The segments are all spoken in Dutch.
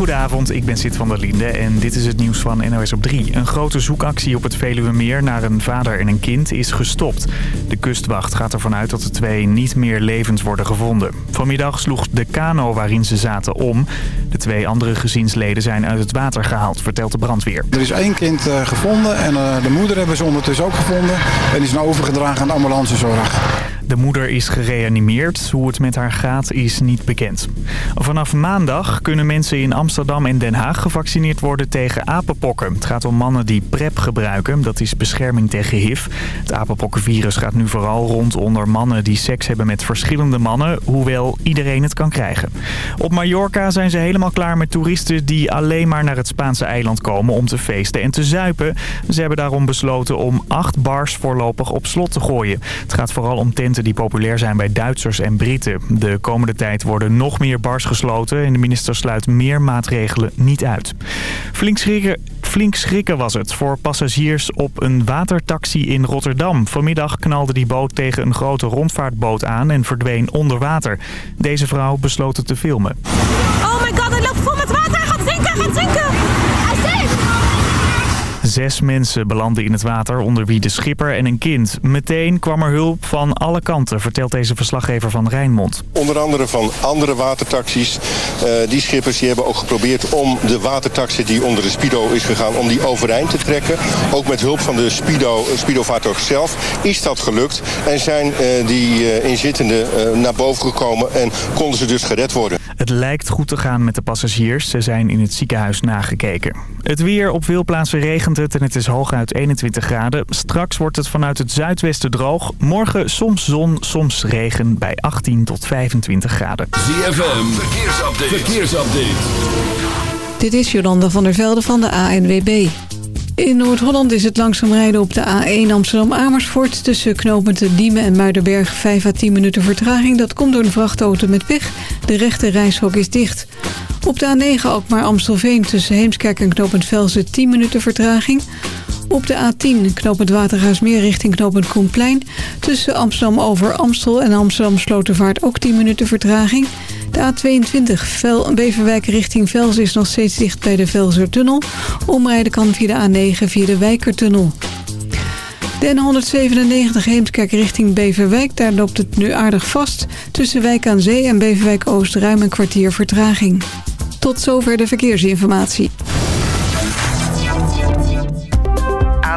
Goedenavond, ik ben Sid van der Linde en dit is het nieuws van NOS op 3. Een grote zoekactie op het Veluwemeer naar een vader en een kind is gestopt. De kustwacht gaat ervan uit dat de twee niet meer levend worden gevonden. Vanmiddag sloeg de kano waarin ze zaten om. De twee andere gezinsleden zijn uit het water gehaald, vertelt de brandweer. Er is één kind uh, gevonden en uh, de moeder hebben ze ondertussen ook gevonden. En is nou overgedragen aan de ambulancezorg. De moeder is gereanimeerd. Hoe het met haar gaat is niet bekend. Vanaf maandag kunnen mensen in Amsterdam en Den Haag gevaccineerd worden tegen apenpokken. Het gaat om mannen die PrEP gebruiken. Dat is bescherming tegen HIV. Het apenpokkenvirus gaat nu vooral rond onder mannen die seks hebben met verschillende mannen. Hoewel iedereen het kan krijgen. Op Mallorca zijn ze helemaal klaar met toeristen die alleen maar naar het Spaanse eiland komen om te feesten en te zuipen. Ze hebben daarom besloten om acht bars voorlopig op slot te gooien. Het gaat vooral om tenten die populair zijn bij Duitsers en Britten. De komende tijd worden nog meer bars gesloten en de minister sluit meer maatregelen niet uit. Flink schrikken, was het voor passagiers op een watertaxi in Rotterdam. Vanmiddag knalde die boot tegen een grote rondvaartboot aan en verdween onder water. Deze vrouw besloot het te filmen. Oh my god, hij loopt vol met water! Hij gaat zinken, gaat zinken! Zes mensen belanden in het water, onder wie de schipper en een kind. Meteen kwam er hulp van alle kanten, vertelt deze verslaggever van Rijnmond. Onder andere van andere watertaxis. Uh, die schippers die hebben ook geprobeerd om de watertaxi die onder de Spido is gegaan... om die overeind te trekken. Ook met hulp van de Spido, Spido-vaartuig zelf is dat gelukt. En zijn uh, die uh, inzittenden naar boven gekomen en konden ze dus gered worden. Het lijkt goed te gaan met de passagiers. Ze zijn in het ziekenhuis nagekeken. Het weer op veel plaatsen regent het en het is hooguit 21 graden. Straks wordt het vanuit het zuidwesten droog. Morgen soms zon, soms regen bij 18 tot 25 graden. ZFM, verkeersupdate. verkeersupdate. Dit is Jolanda van der Velde van de ANWB. In Noord-Holland is het langzaam rijden op de A1 Amsterdam-Amersfoort... tussen knooppunten Diemen en Muidenberg 5 à 10 minuten vertraging. Dat komt door een vrachtauto met pech. De rechte reishok is dicht. Op de A9 Alkmaar-Amstelveen tussen Heemskerk en knooppunt Velzen 10 minuten vertraging. Op de A10 knooppunt Watergaasmeer richting knooppunt Koenplein... tussen Amsterdam over Amstel en Amsterdam Slotervaart ook 10 minuten vertraging... De A22 Vel Beverwijk richting Vels is nog steeds dicht bij de Velsertunnel. Omrijden kan via de A9 via de Wijkertunnel. De N197 Heemskerk richting Beverwijk. Daar loopt het nu aardig vast. Tussen Wijk aan Zee en Beverwijk Oost ruim een kwartier vertraging. Tot zover de verkeersinformatie.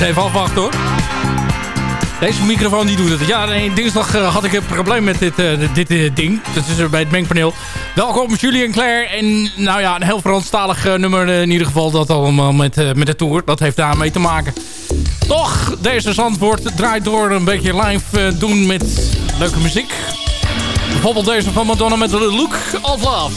even afwachten hoor. Deze microfoon die doet het. Ja, dinsdag eh, had ik een probleem met dit, uh, dit eh, ding. Dat is er bij het mengpaneel. Welkom Julien Claire. En nou ja, een heel Franstalig nummer in ieder geval. Dat allemaal met, met de tour. Dat heeft daarmee te maken. Toch, deze zandbord draait door een beetje live doen met leuke muziek. Bijvoorbeeld deze van Madonna met de Look of Love.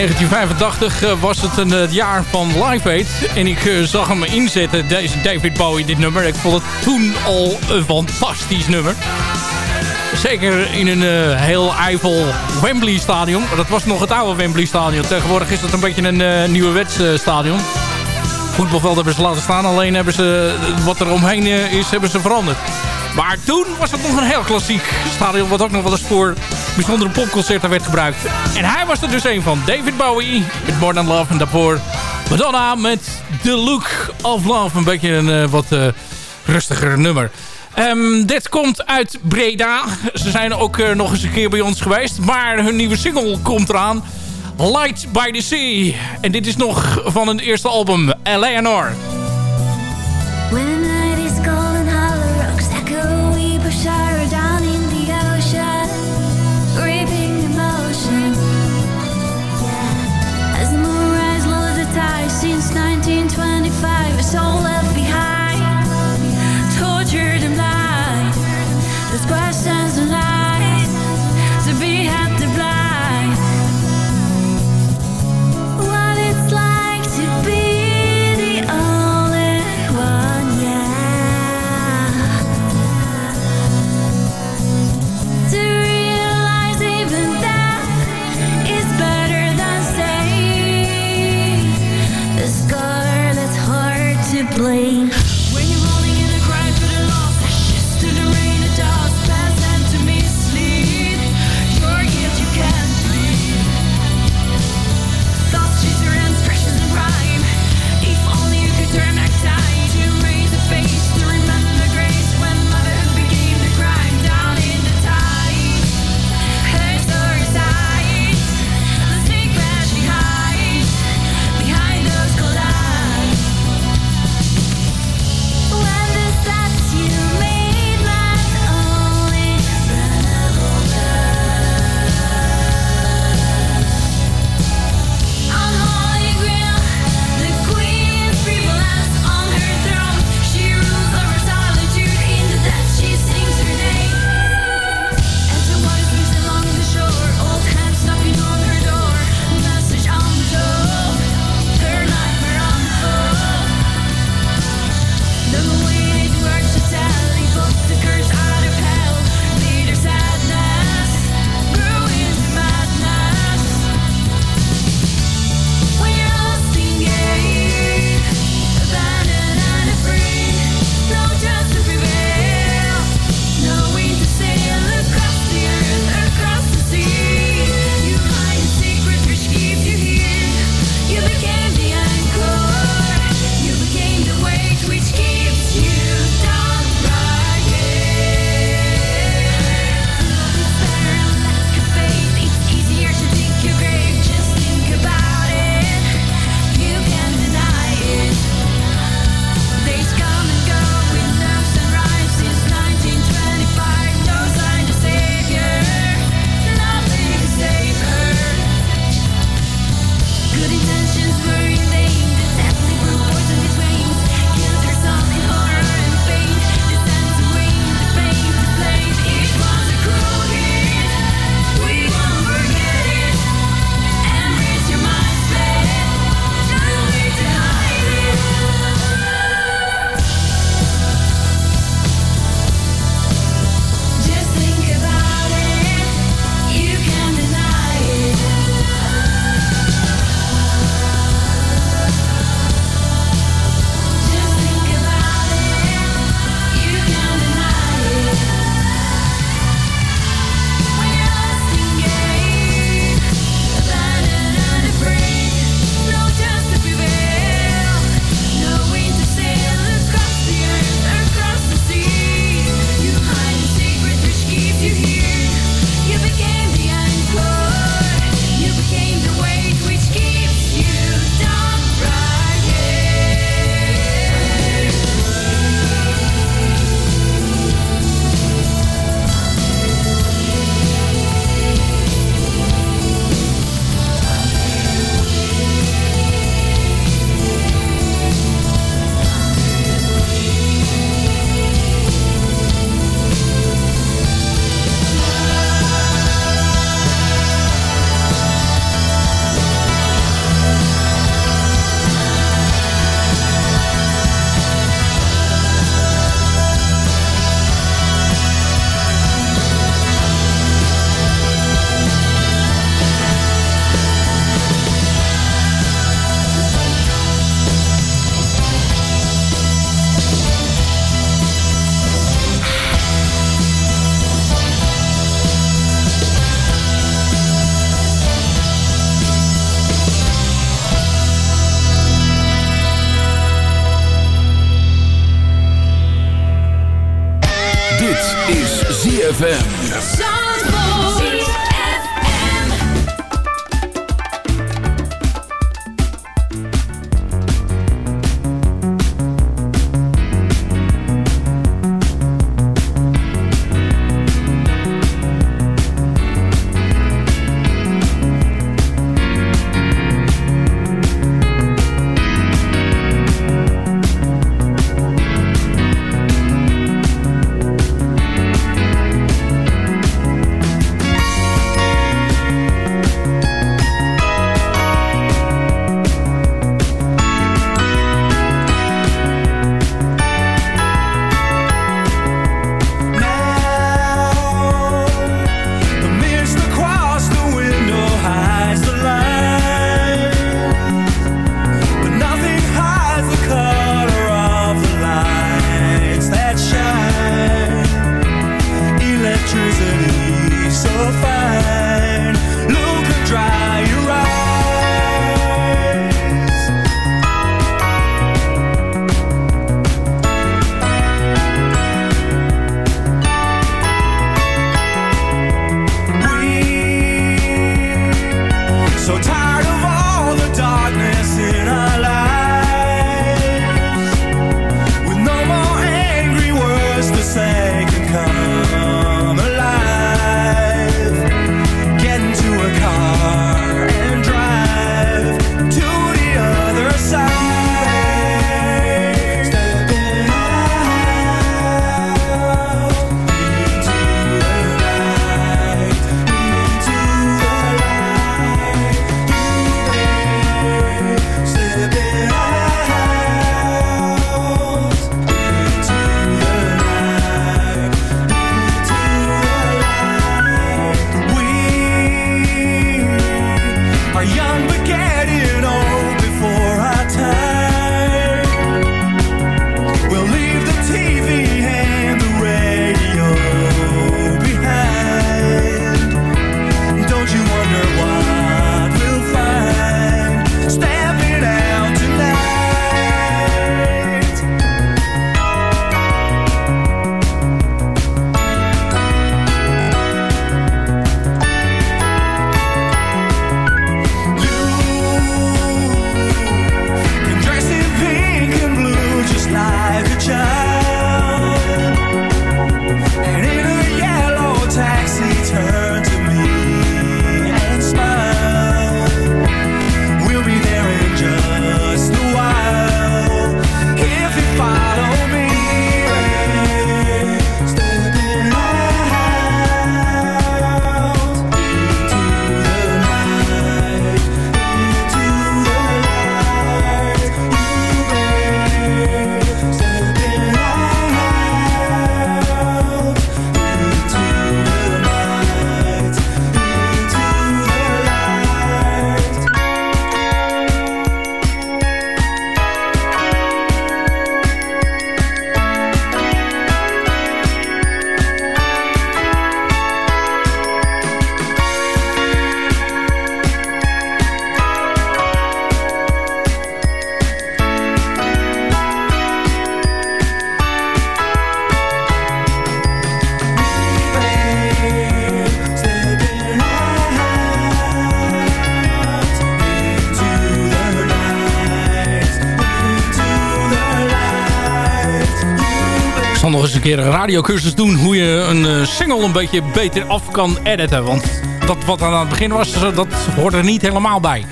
1985 eh, was het een eh, jaar van Live Aid. En ik eh, zag hem inzetten, deze David Bowie, dit nummer. Ik vond het toen al een fantastisch nummer. Zeker in een heel Eiffel Wembley stadion. Dat was nog het oude Wembley stadion. Tegenwoordig is dat een beetje een nieuwe stadion. Voetbalveld hebben ze laten staan. Alleen hebben ze, wat er omheen is, hebben ze veranderd. Maar toen was het nog een heel klassiek stadion. Wat ook nog wel eens voor bijzondere popconcerten werd gebruikt. En hij was er dus een van. David Bowie met More Than Love. En daarvoor Madonna met The Look of Love. Een beetje een uh, wat uh, rustiger nummer. Um, dit komt uit Breda. Ze zijn ook uh, nog eens een keer bij ons geweest. Maar hun nieuwe single komt eraan. Light by the Sea. En dit is nog van hun eerste album, Eleanor. Keer een radiocursus doen hoe je een eh, single een beetje beter af kan editen. Want dat wat aan het begin was, eh, dat hoort er niet helemaal bij.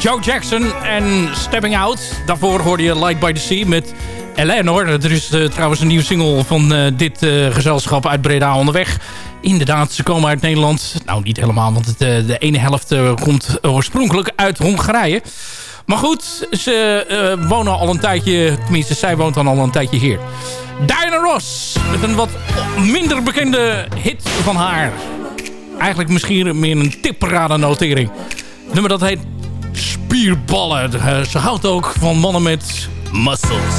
Joe Jackson en Stepping Out. Daarvoor hoorde je Light by the Sea met Eleanor. Er is eh, trouwens een nieuwe single van dit gezelschap uit Breda onderweg. Inderdaad, ze komen uit Nederland. Nou, niet helemaal, want het, de ene helft komt oorspronkelijk uit Hongarije. Maar goed, ze eh, wonen al een tijdje... Tenminste, zij woont dan al een tijdje hier. Diana Ross, met een wat minder bekende hit van haar. Eigenlijk misschien meer een tipparade notering. Het nummer dat heet Spierballen. Eh, ze houdt ook van mannen met muscles.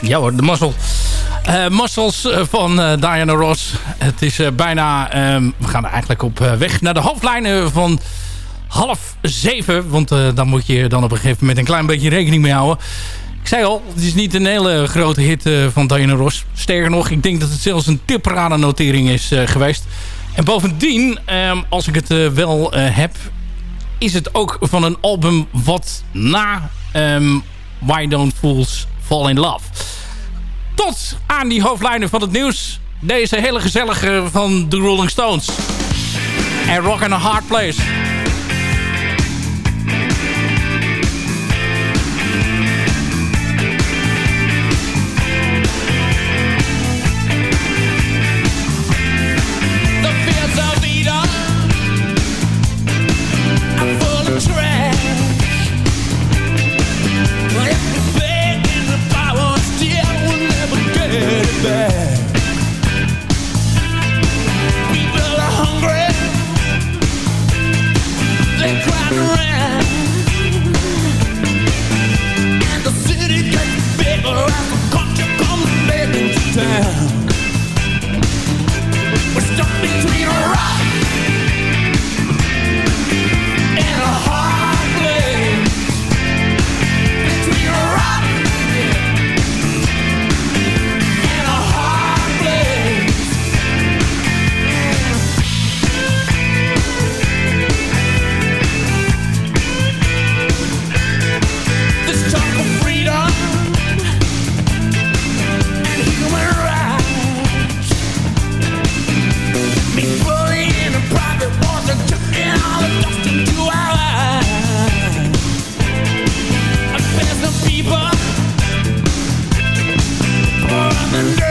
Ja hoor, de mazzel. Eh, uh, Massels eh, van eh, Diana Ross. Het is bijna... Ehm, we gaan eigenlijk op weg naar de hoofdlijnen van half zeven. Want dan moet je dan op een gegeven moment een klein beetje rekening mee houden. Ik zei al, het is niet een hele grote hit van Diana Ross. Sterker nog, ik denk dat het zelfs een tipradennotering is geweest. En bovendien, ehm, als ik het wel heb... is het ook van een album wat na ehm, Why Don't Fools Fall in Love. Tot aan die hoofdlijnen van het nieuws. Deze hele gezellige van de Rolling Stones. En Rock and a Hard Place. Yeah.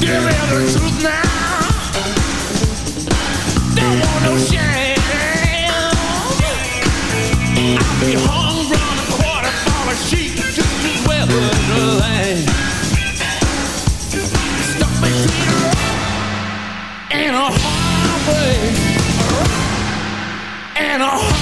Give me the truth now. Don't want no. I'll be hung a quarter sheep just as well as a lamb. Stuck between a rock and a hard way. A rock and a hard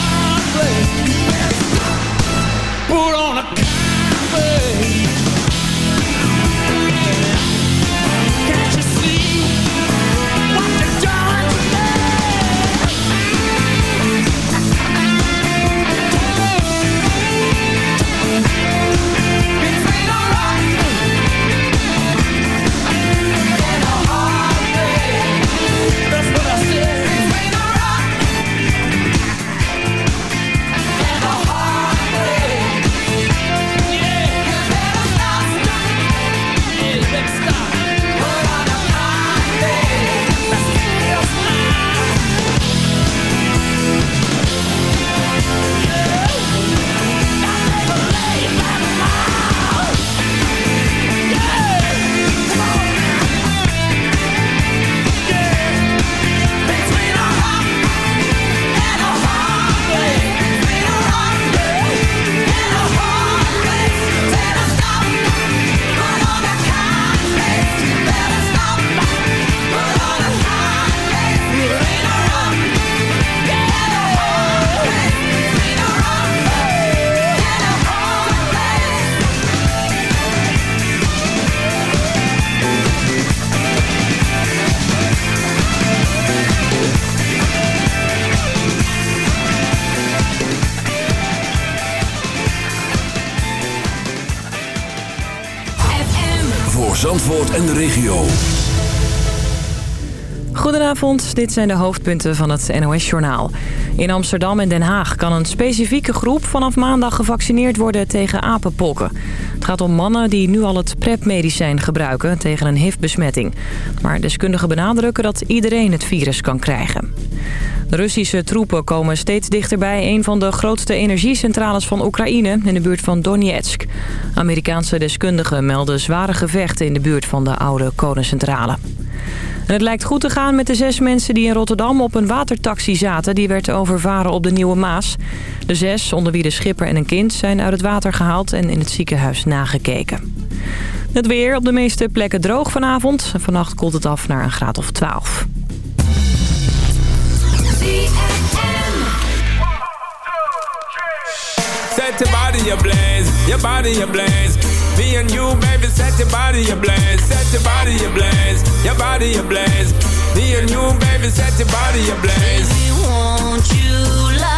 Zandvoort en de regio. Goedenavond, dit zijn de hoofdpunten van het NOS-journaal. In Amsterdam en Den Haag kan een specifieke groep vanaf maandag gevaccineerd worden tegen apenpokken gaat om mannen die nu al het PrEP-medicijn gebruiken tegen een HIV-besmetting. Maar deskundigen benadrukken dat iedereen het virus kan krijgen. De Russische troepen komen steeds dichterbij een van de grootste energiecentrales van Oekraïne in de buurt van Donetsk. Amerikaanse deskundigen melden zware gevechten in de buurt van de oude kolencentrale. Het lijkt goed te gaan met de zes mensen die in Rotterdam op een watertaxi zaten. Die werd overvaren op de Nieuwe Maas. De zes, onder wie de schipper en een kind, zijn uit het water gehaald en in het ziekenhuis nagekeken. Het weer op de meeste plekken droog vanavond. Vannacht koelt het af naar een graad of 12. Set your body ablaze, your body ablaze. Me and you, baby, set your body ablaze, set your body ablaze, your body ablaze. Me and you, baby, set your body ablaze. Baby, won't you light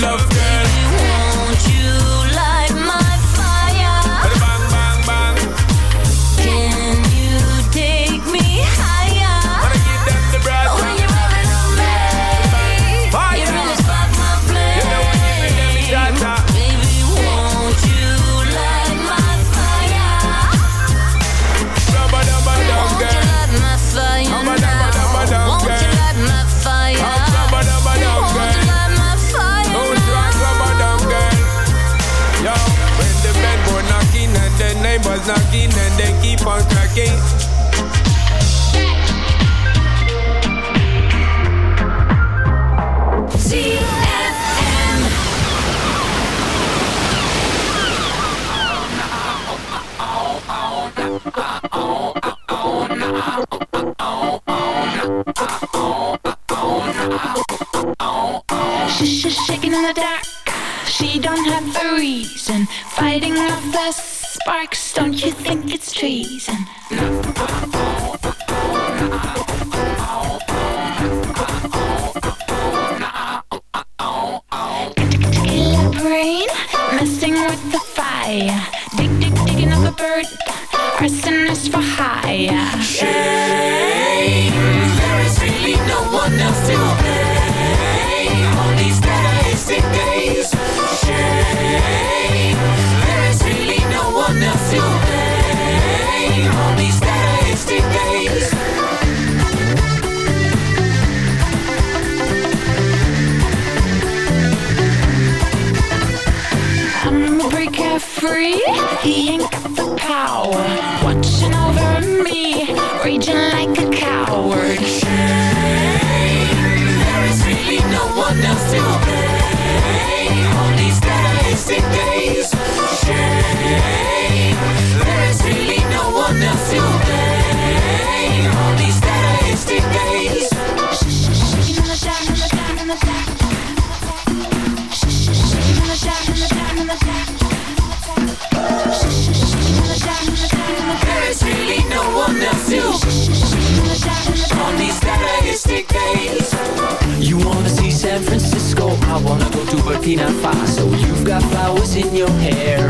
love girl. Won't you flowers in your hair,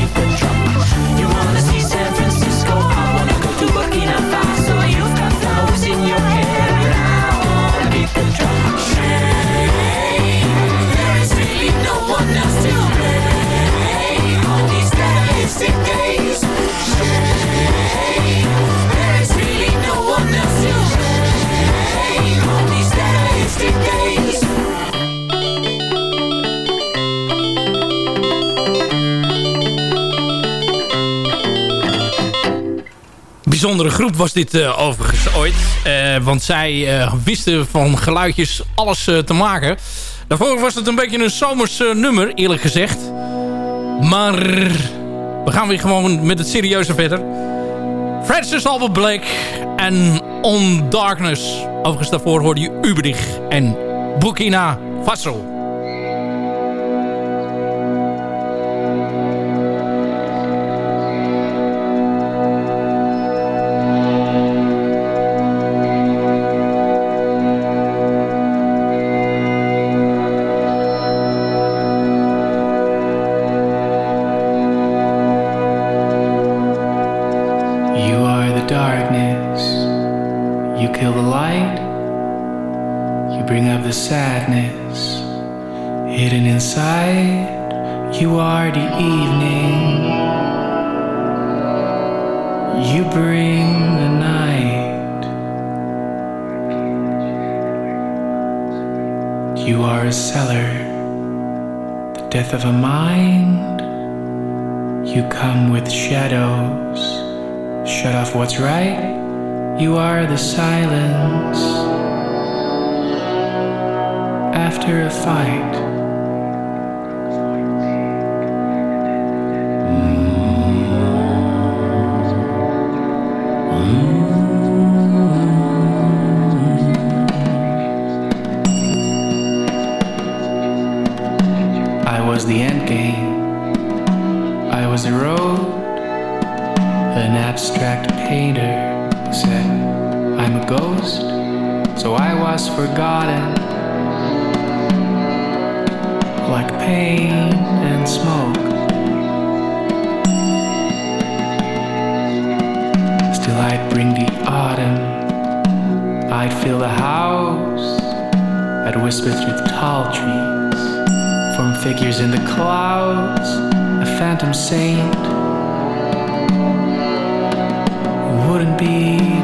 Bijzondere groep was dit eh, overigens ooit. Eh, want zij eh, wisten van geluidjes alles te maken. Daarvoor was het een beetje een zomers nummer, eerlijk gezegd. Maar we gaan weer gewoon met het serieuze verder. Francis Albert Blake en On Darkness. Overigens daarvoor hoorde je Uberich en Burkina Faso. Like pain and smoke. Still, I'd bring the autumn. I'd fill the house. I'd whisper through the tall trees. Form figures in the clouds. A phantom saint wouldn't be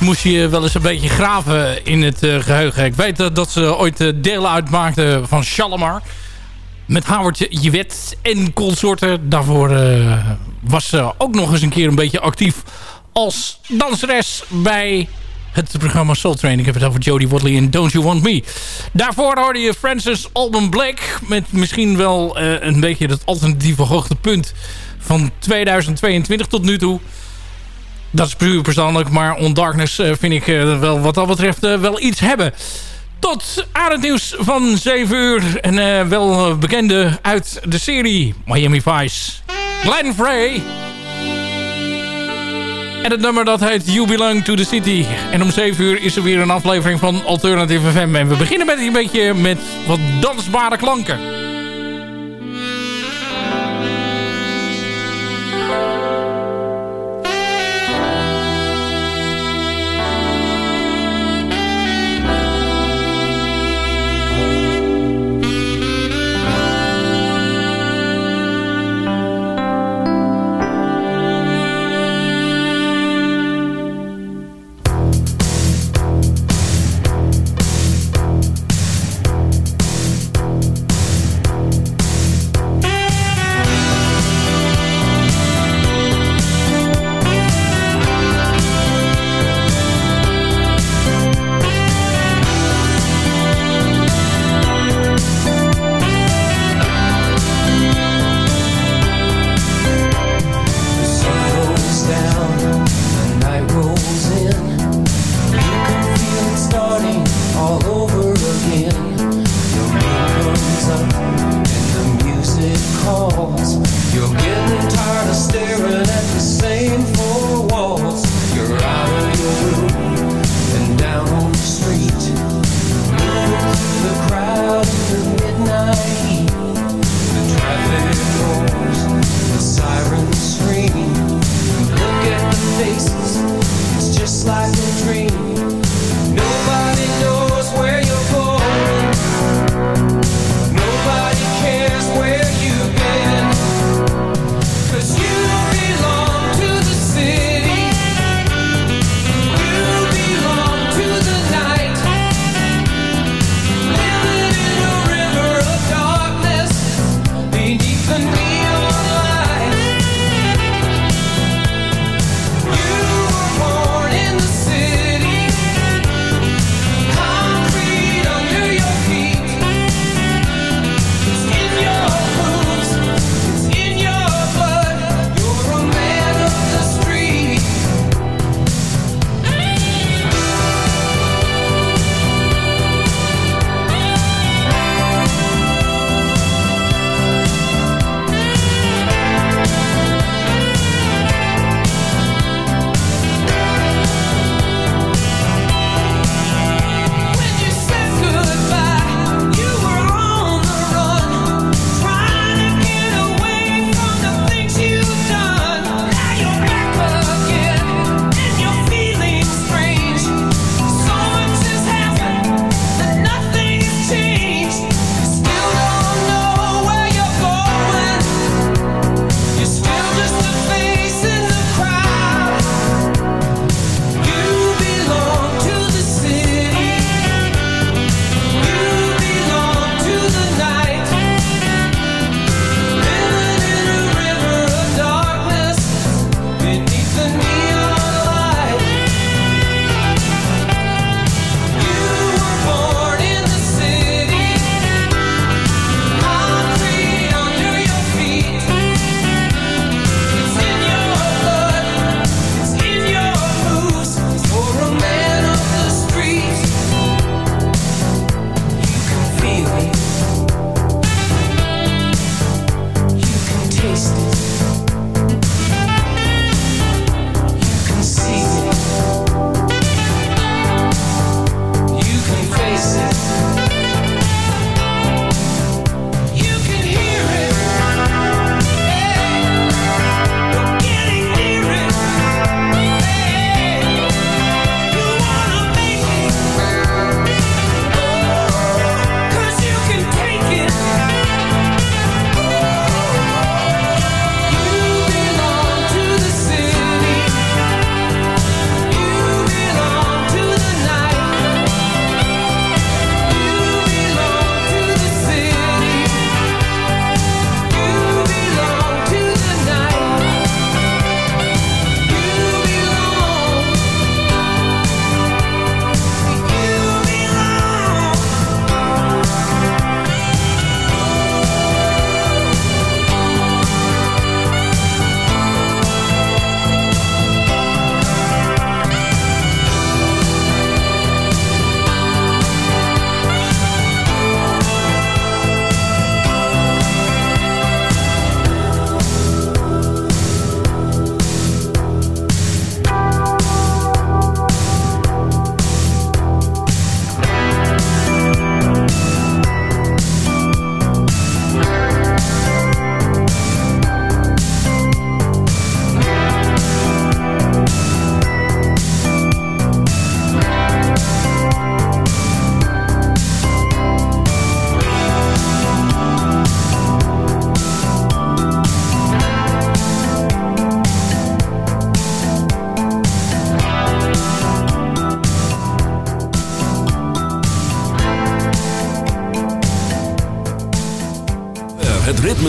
moest je wel eens een beetje graven in het eh, geheugen. Ik weet dat, dat ze ooit eh, deel uitmaakten van Shalimar. Met Howard Jewet en consorten. Daarvoor eh, was ze ook nog eens een keer een beetje actief als danseres bij het programma Soul Train. Ik heb het over Jodie Watley en Don't You Want Me. Daarvoor hoorde je Francis Alban Blake met misschien wel een beetje het alternatieve hoogtepunt van 2022 tot nu toe. Dat is puur persoonlijk, maar On Darkness eh, vind ik eh, wel wat dat betreft eh, wel iets hebben. Tot aan het nieuws van 7 uur. En wel bekende uit de serie Miami Vice. Glenn Frey. En het nummer dat heet You Belong to the City. En om 7 uur is er weer een aflevering van Alternative FM. En we beginnen met een beetje met wat dansbare klanken.